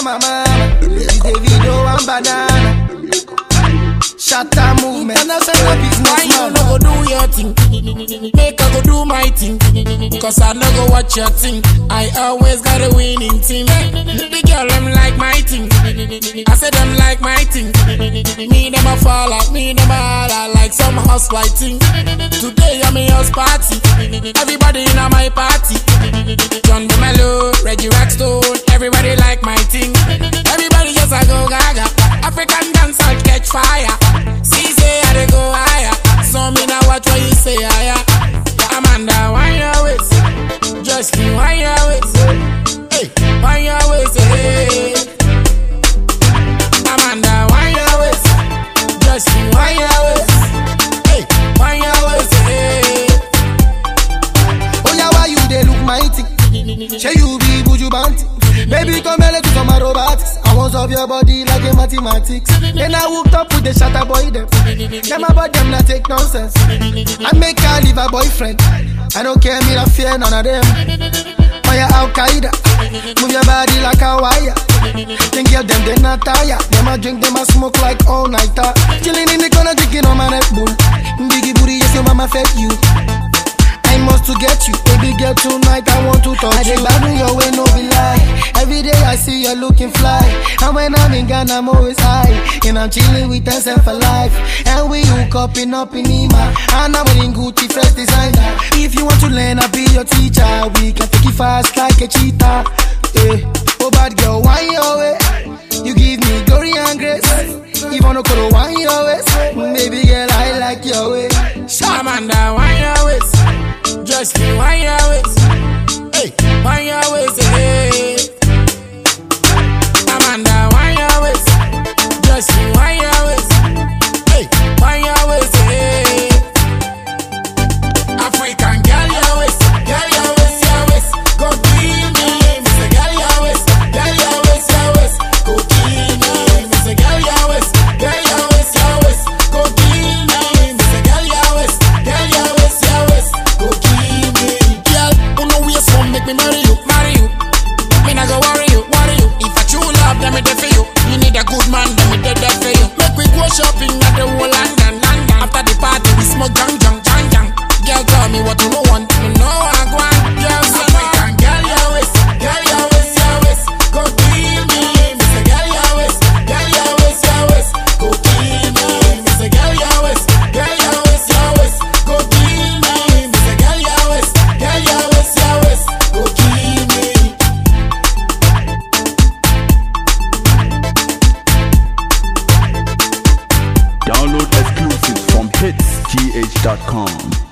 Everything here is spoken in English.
for my mama. This Davido and banana. Shatta movement. International Why business you man. no go do your thing? Make I go do my thing. Cause I no go watch your thing. I always got a winning team. The girl them like my thing. I said them like my thing. Me them a fall out, me them a holler like some house white thing. Today I'm a house party. Everybody in my party. John Dumelo, Reggie Rockstone. Fire. See say I go higher. So me now watch what you say higher. Amanda, why you waist? Justin, why you waist? Hey, why you waist? Hey. Amanda, why you waist? Justin, why you waist? Hey, why you waist? Hey. Oh yeah, why you they look mighty? Say you be buju. Baby, come here, let's do some aerobatics. I want solve your body like a mathematics. Then I hooked up with the shatter boy them. Them about them not take nonsense. I make her leave her boyfriend. I don't care, me not fear none of them. Fire Al Qaeda, move your body like a wire. Then girl them they not tired. Them a drink, them a smoke like all nighter. Chilling in the corner, drinking on my Red Bull. Biggie booty, yes your mama fed you. I must to get you, baby girl. Tonight I want to touch you. I dey your way, no be lie. Every day I see you looking fly, and when I'm in Ghana, I'm always high. And I'm chilling with myself for life, and we hook up in up in Ima, and I'm wearing Gucci fresh designer. If you want to learn, I'll be your teacher. We can take it fast like a cheetah. Eh, oh bad girl, why your way? You give me glory and grace. If I no go wine your waist, baby girl, I like your way. Amanda, why you waist? Justin, why you waist? Hey, why you waist? Hey. Amanda, why you waist? Justin, why Nah go worry you, worry you. If I true love, then me there for you. You need a good man, then me there for you. Download exclusives from hitsgh.com.